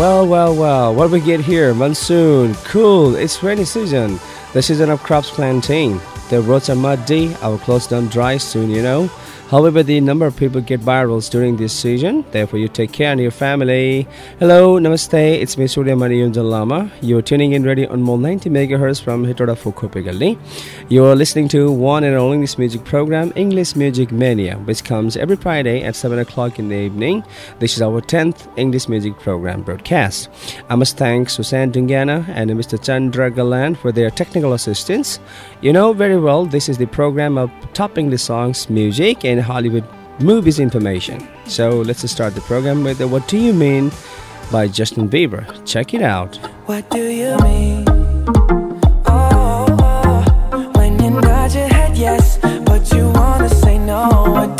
Well, well, well, what we get here? Monsoon, cool, it's rainy season, the season of crops planting. The roads are muddy, our clothes don't dry soon, you know. However, the number of people get virals during this season, therefore you take care of your family. Hello, namaste, it's me Suryamani Yonjan Lama. You're tuning in Radio Anmol 90 MHz from Hetauda Fukupegali. You're listening to one and only English music program, English Music Mania, which comes every Friday at 7 o'clock in the evening. This is our 10th English music program broadcast. I must thank Susan Dungana and Mr. Chandra Ghalan for their technical assistance. You know very well this is the program of top English songs, music, and Hollywood movies information. So let's start the program with the What Do You Mean by Justin Bieber. Check it out. What do you mean? Oh, oh, oh. when you nod your head yes, but you wanna say no.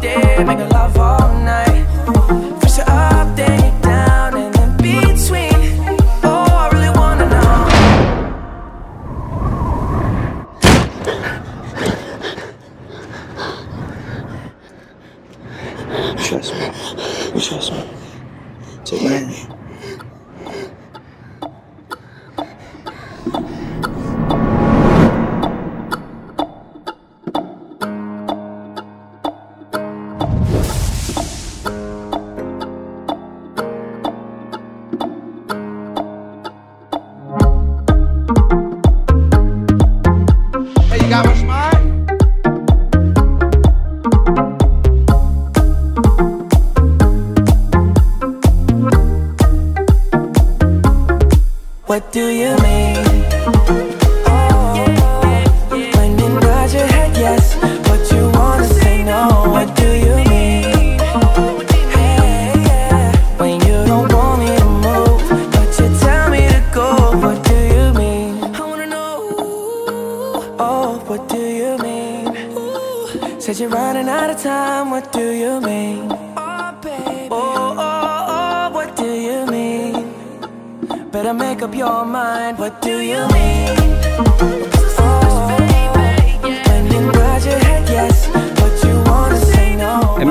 Day, make love all night. First, you're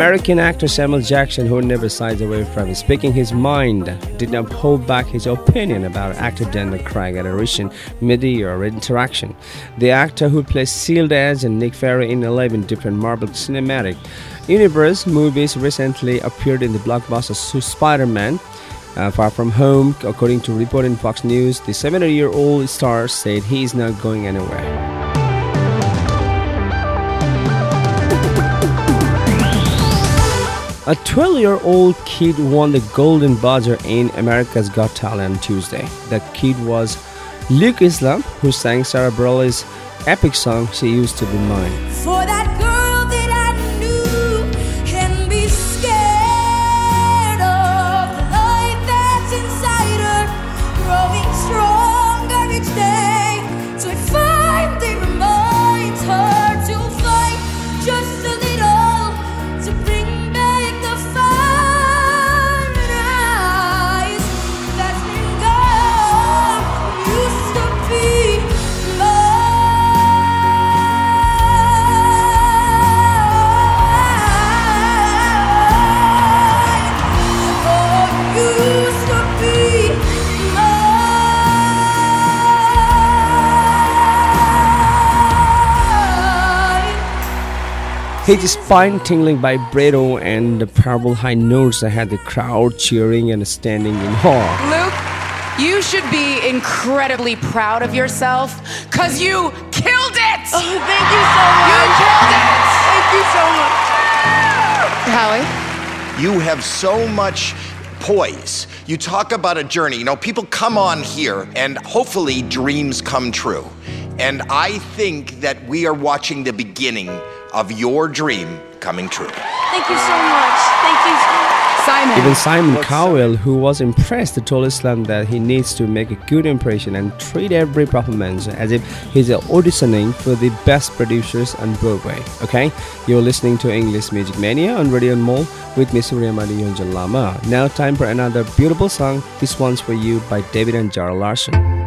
American actor Samuel Jackson, who never shies away from speaking his mind, did not hold back his opinion about actor Daniel Craig at a recent media interaction. The actor who plays Sealed Edge and Nick Fury in 11 different Marvel Cinematic Universe movies recently appeared in the blockbuster Spider-Man uh, Far From Home. According to report in Fox News, the 70-year-old star said he is not going anywhere. A 12 year old kid won the Golden Buzzer in America's Got Talent Tuesday. The kid was Luke Islam, who sang Sara Bareilles' epic song She Used to Be Mine. His spine tingling vibrato and the powerful high notes that had the crowd cheering and standing in awe. Luke, you should be incredibly proud of yourself because you killed it! Oh, thank you so much. You much. killed it! Thank you so much. Howie? You have so much poise. You talk about a journey. You know, people come on here and hopefully dreams come true. And I think that we are watching the beginning of your dream coming true. Thank you so much. Thank you. Simon. Even Simon Cowell, who was impressed, told Islam that he needs to make a good impression and treat every performance as if he's auditioning for the best producers on Broadway. Okay, you're listening to English Music Mania on Radio Anmol with Miss Uriamadi Yonjan Lama. Now, time for another beautiful song. This one's for you by David and Zara Larsson.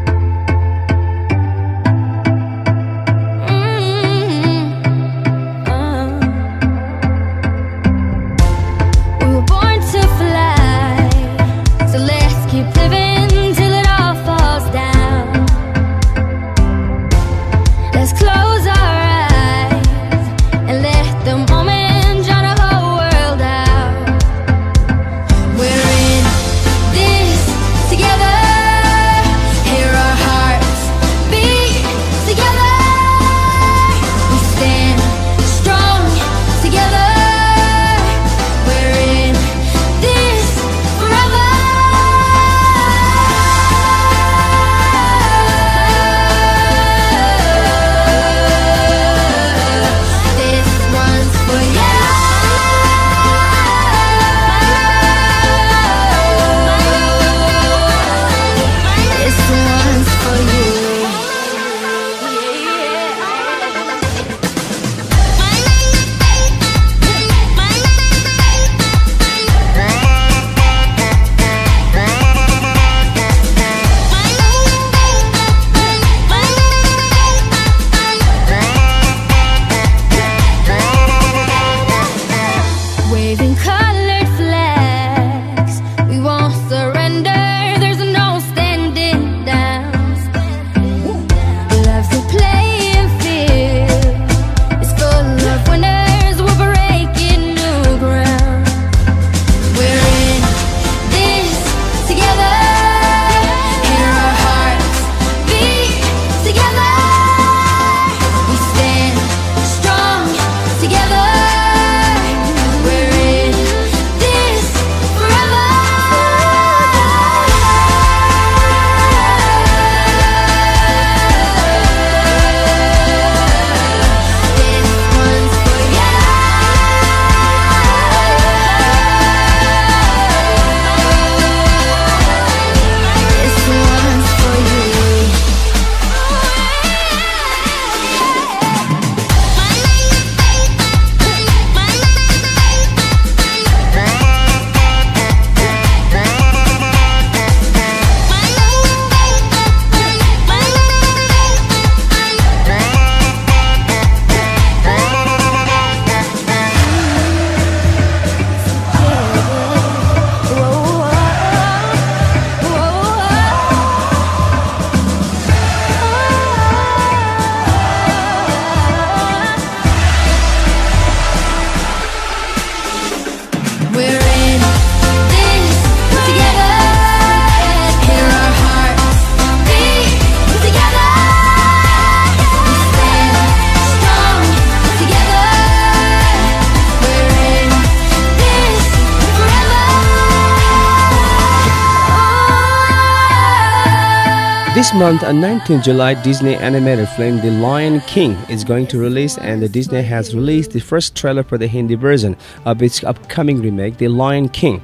Month, on 19th July, Disney animated film The Lion King is going to release, and Disney has released the first trailer for the Hindi version of its upcoming remake, The Lion King.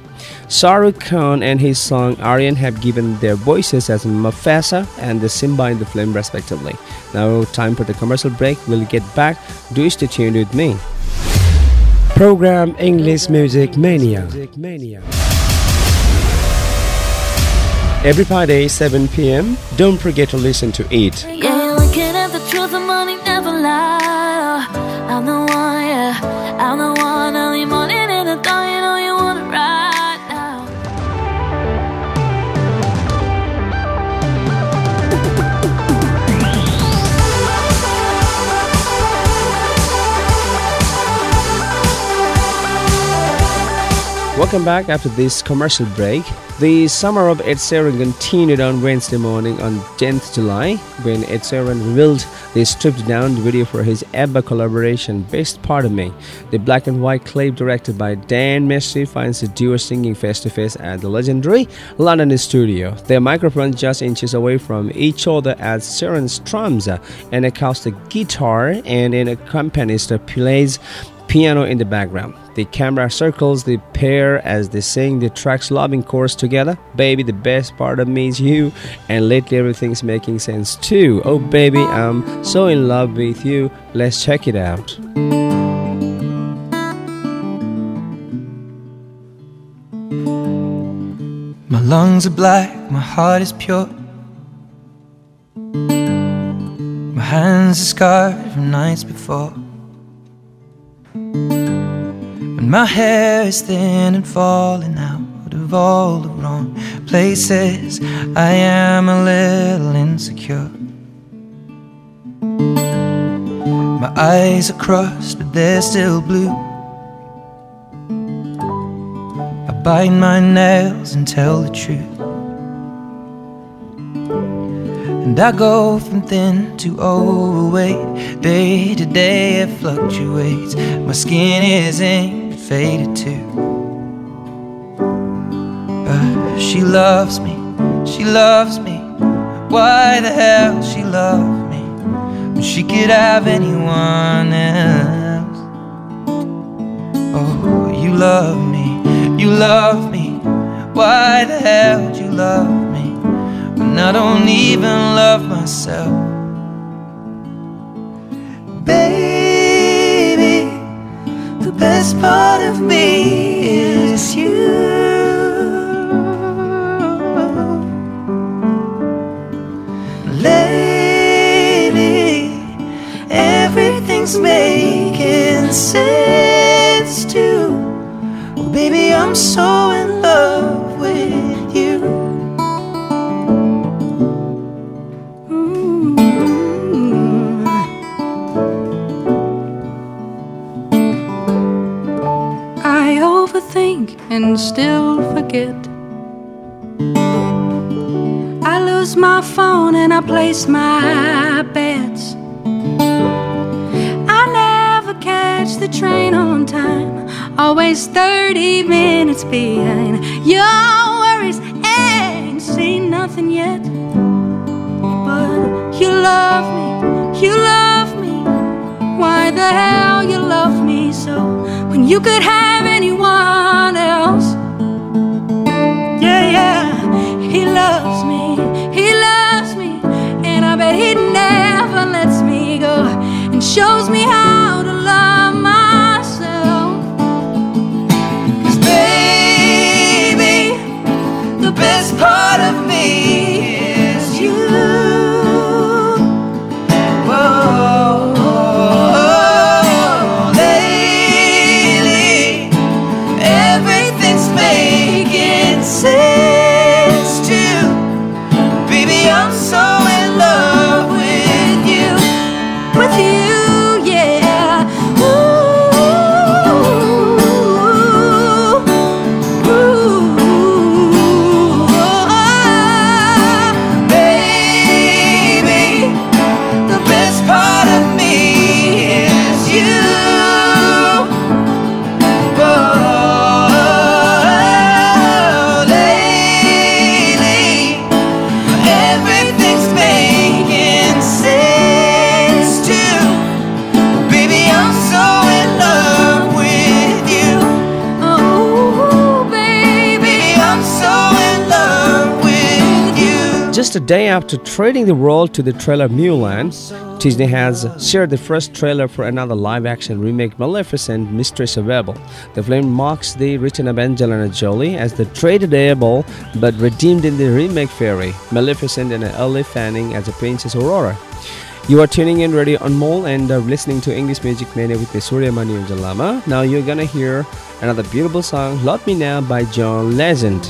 Shah Rukh Khan and his son Aryan have given their voices as Mufasa and the Simba in the film, respectively. Now, time for the commercial break. We'll get back. Do stay tuned with me. Program English Music Mania. Every Friday, 7 p.m. Don't forget to listen to it. Yeah, looking at the truth, the money never lie. I'm the one, yeah. I'm the one early Welcome back after this commercial break. The summer of Ed Sheeran continued on Wednesday morning on 10th July when Ed Sheeran revealed the stripped down video for his YEBBA collaboration Best Part of Me. The black and white clip directed by Dan Messi finds the duo singing face to face at the legendary London studio. Their microphones just inches away from each other as Sheeran strums an acoustic guitar and an accompanist plays piano in the background. The camera circles the pair as they sing the track's loving chorus together. Baby, the best part of me is you, and lately everything's making sense too. Oh, baby, I'm so in love with you. Let's check it out. My lungs are black, my heart is pure. My hands are scarred from nights before. When my hair is thin and falling out of all the wrong places, I am a little insecure. My eyes are crossed, but they're still blue. I bite my nails and tell the truth. And I go from thin to overweight. Day to day it fluctuates. My skin is ink, faded too. But she loves me, she loves me. Why the hell she love me when she could have anyone else? Oh, you love me, you love me. Why the hell you love me when I don't even love myself? Baby, the best part of me is you. Lately, everything's making sense too. Oh, baby, I'm so in love still forget. I lose my phone and I place my bets. I never catch the train on time, always 30 minutes behind. Your worries ain't seen nothing yet. But you love me, you love me. Why the hell you love me so when you could have anyone shows me how Just a day after trading the role to the trailer Mulan, Disney has shared the first trailer for another live action remake Maleficent Mistress of Evil. The film marks the return of Angelina Jolie as the traded able but redeemed in the remake fairy, Maleficent and Elle Fanning as a Princess Aurora. You are tuning in Radio Anmol and uh, listening to English Music Mania with the Surya Mani Jalama. Now you're gonna hear another beautiful song, Love Me Now by John Legend.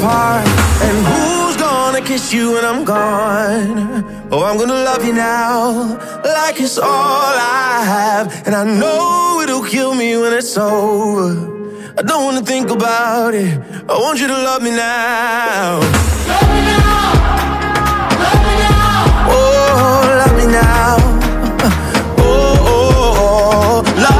Apart. And who's gonna kiss you when I'm gone? Oh, I'm gonna love you now, like it's all I have. And I know it'll kill me when it's over. I don't wanna think about it. I want you to love me now. Love me now. Oh, love me now. Oh, oh, oh, oh. love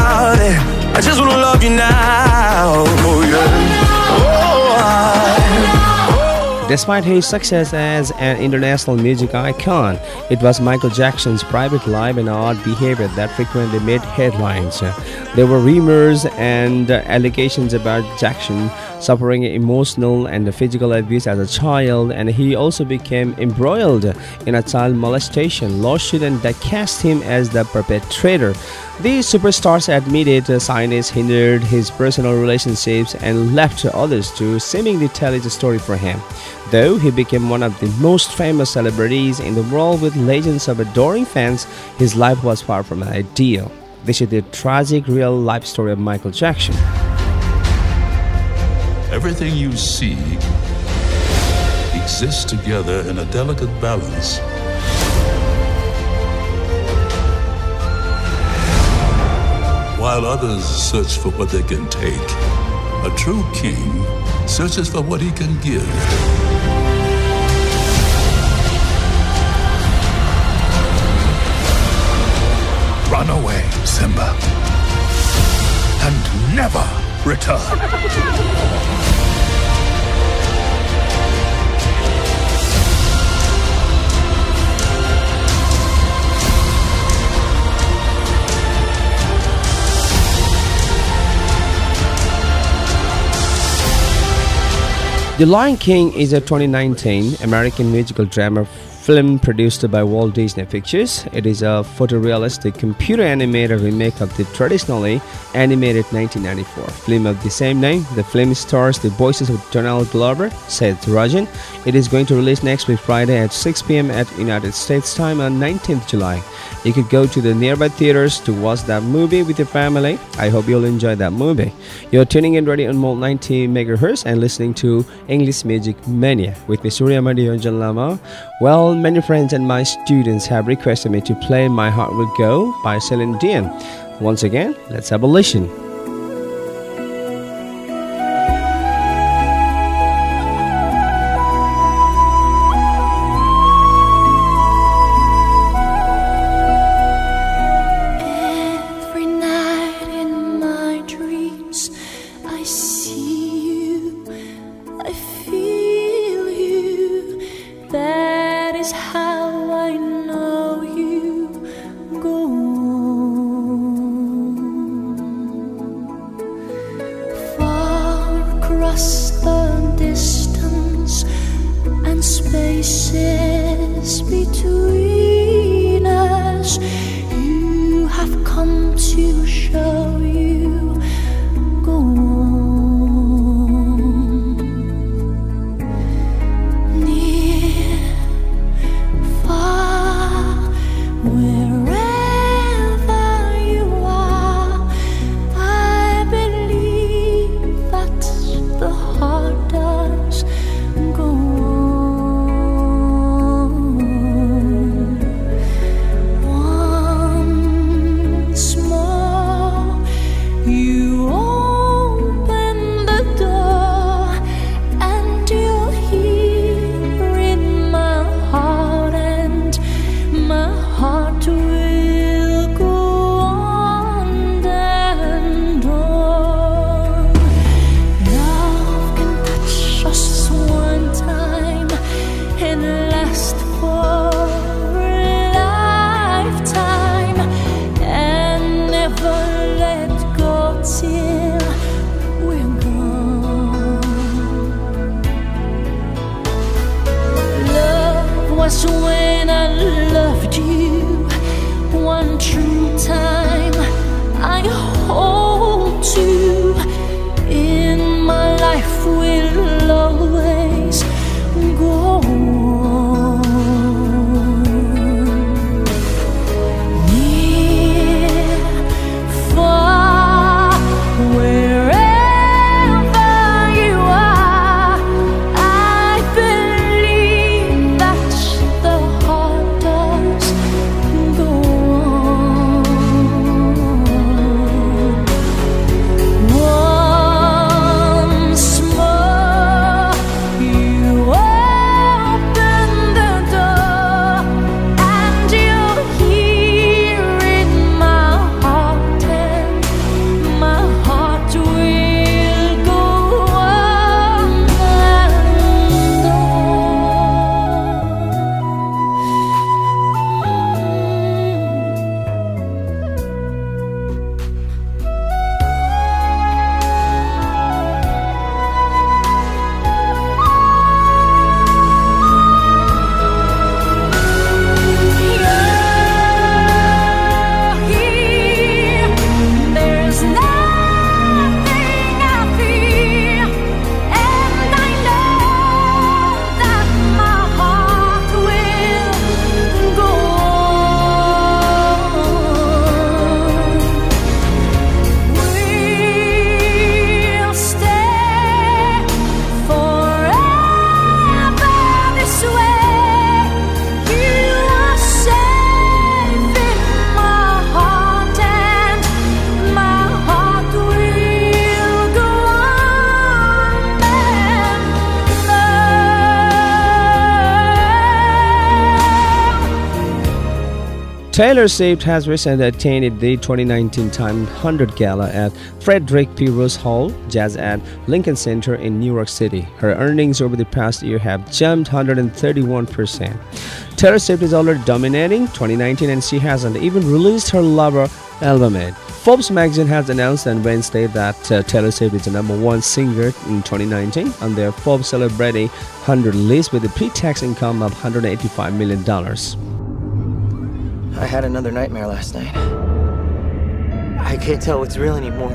Despite his success as an international music icon, it was Michael Jackson's private life and odd behavior that frequently made headlines. There were rumors and allegations about Jackson suffering emotional and physical abuse as a child, and he also became embroiled in a child molestation lawsuit and that cast him as the perpetrator. The superstars admitted scientists hindered his personal relationships and left others to seemingly tell his story for him. Though he became one of the most famous celebrities in the world with legends of adoring fans, his life was far from ideal. This is the tragic real life story of Michael Jackson. Everything you see exists together in a delicate balance. While others search for what they can take, a true king searches for what he can give. Run away, Simba, and never return. The Lion King is a 2019 American musical drama film produced by Walt Disney Pictures. It is a photorealistic computer animated remake of the traditionally animated 1994 film of the same name. The film stars the voices of Donald Glover, Seth Rogen. It is going to release next week Friday at 6 p.m. at United States time on 19th July. You could go to the nearby theaters to watch that movie with your family. I hope you'll enjoy that movie. You're tuning in Radio Anmol 90 megahertz and listening to English Music Mania with me Suryamani Yonjan Lama. Many friends and my students have requested me to play My Heart Will Go by Celine Dion. Once again, let's have a listen. Every night in my dreams, I see you, That Taylor Swift has recently attained the 2019 Time 100 Gala at Frederick P. Rose Hall Jazz at Lincoln Center in New York City. Her earnings over the past year have jumped 131%. Taylor Swift is already dominating 2019 and she hasn't even released her Lover album yet. Forbes magazine has announced on Wednesday that uh, Taylor Swift is the number one singer in 2019 on their Forbes Celebrity 100 list with a pre-tax income of 185 million dollars. I had another nightmare last night. I can't tell what's real anymore.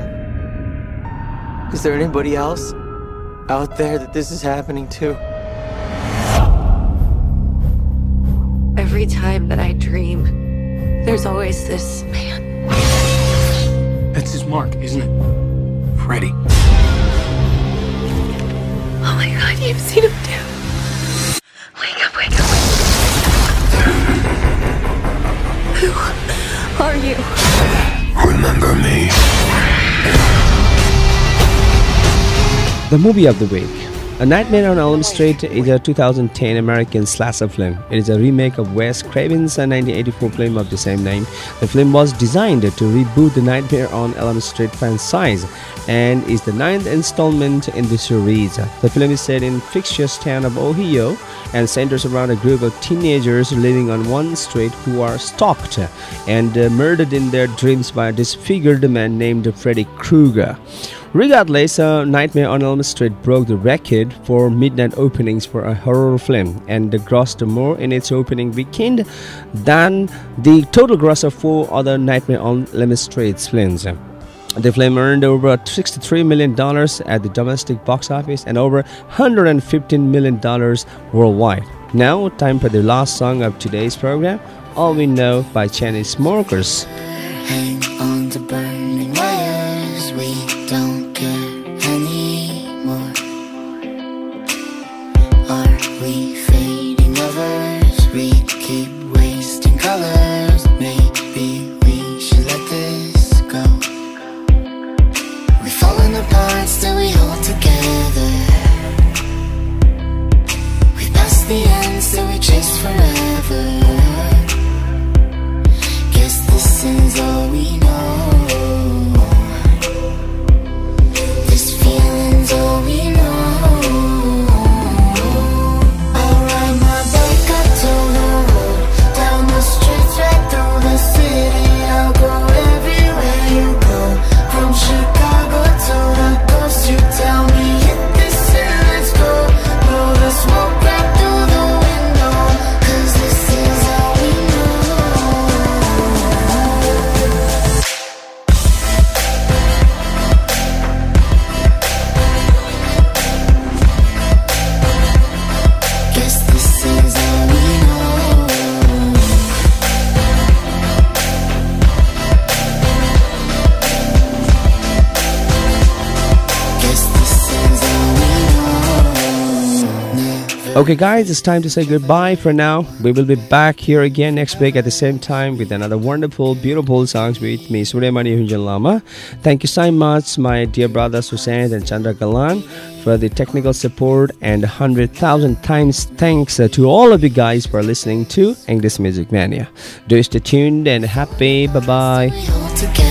Is there anybody else out there that this is happening to? Every time that I dream, there's always this man. That's his mark, isn't it? Freddy. Oh my god, you've seen him too. Are you? Remember me? The movie of the week. A Nightmare on Elm Street is a 2010 American slasher film. It is a remake of Wes Craven's 1984 film of the same name. The film was designed to reboot the Nightmare on Elm Street franchise and is the ninth installment in the series. The film is set in fictitious town of Ohio and centers around a group of teenagers living on one street who are stalked and uh, murdered in their dreams by a disfigured man named Freddy Krueger. Regardless, uh, Nightmare on Elm Street broke the record for midnight openings for a horror film and grossed more in its opening weekend than the total gross of four other Nightmare on Elm Street films. The film earned over $63 million at the domestic box office and over $115 million worldwide. Now, time for the last song of today's program, All We Know by Chainsmokers. hang on to burning Okay, guys, it's time to say goodbye for now. We will be back here again next week at the same time with another wonderful, beautiful songs with me, Suryamani Yonjan Lama. Thank you so much, my dear brothers Hussein and Chandra Ghalan, for the technical support, and 100,000 times thanks to all of you guys for listening to English Music Mania. Do stay tuned and happy. Bye bye.